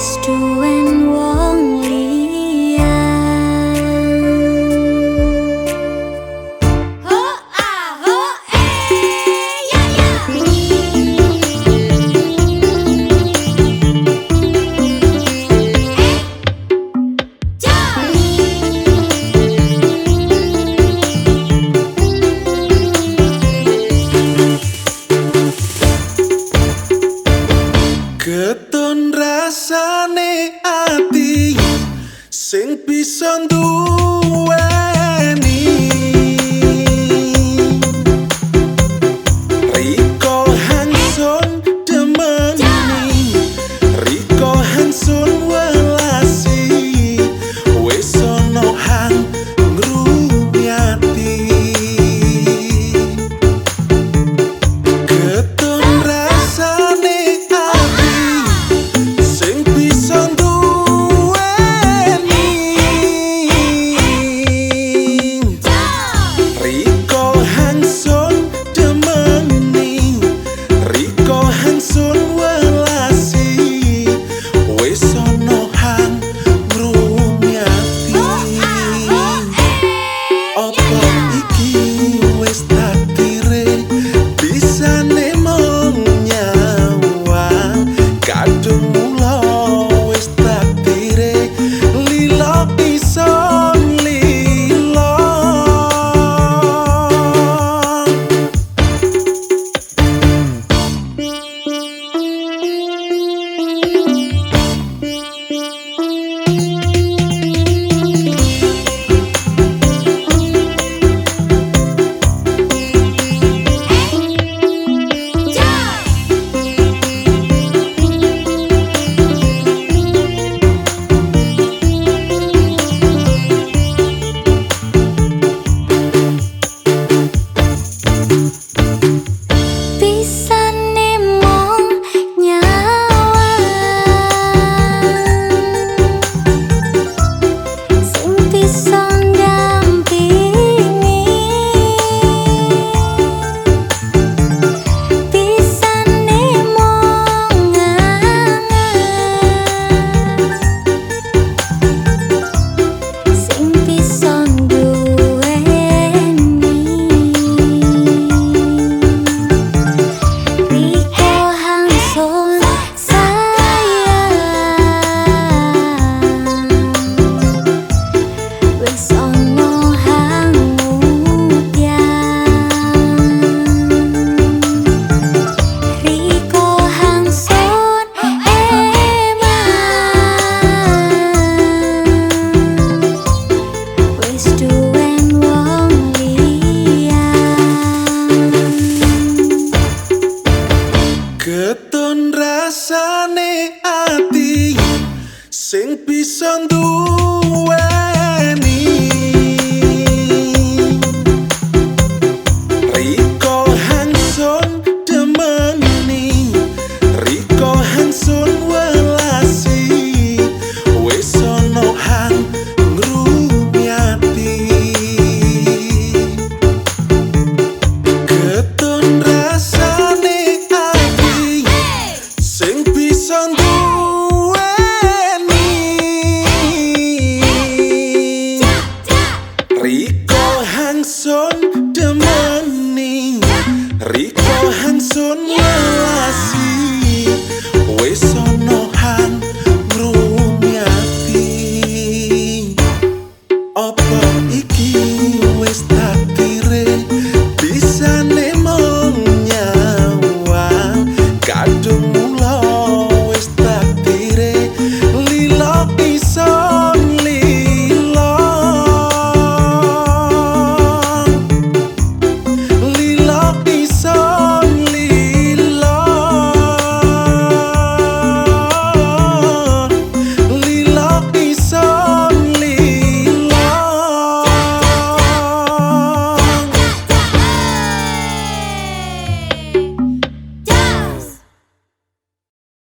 to end duwe sing bisa Riko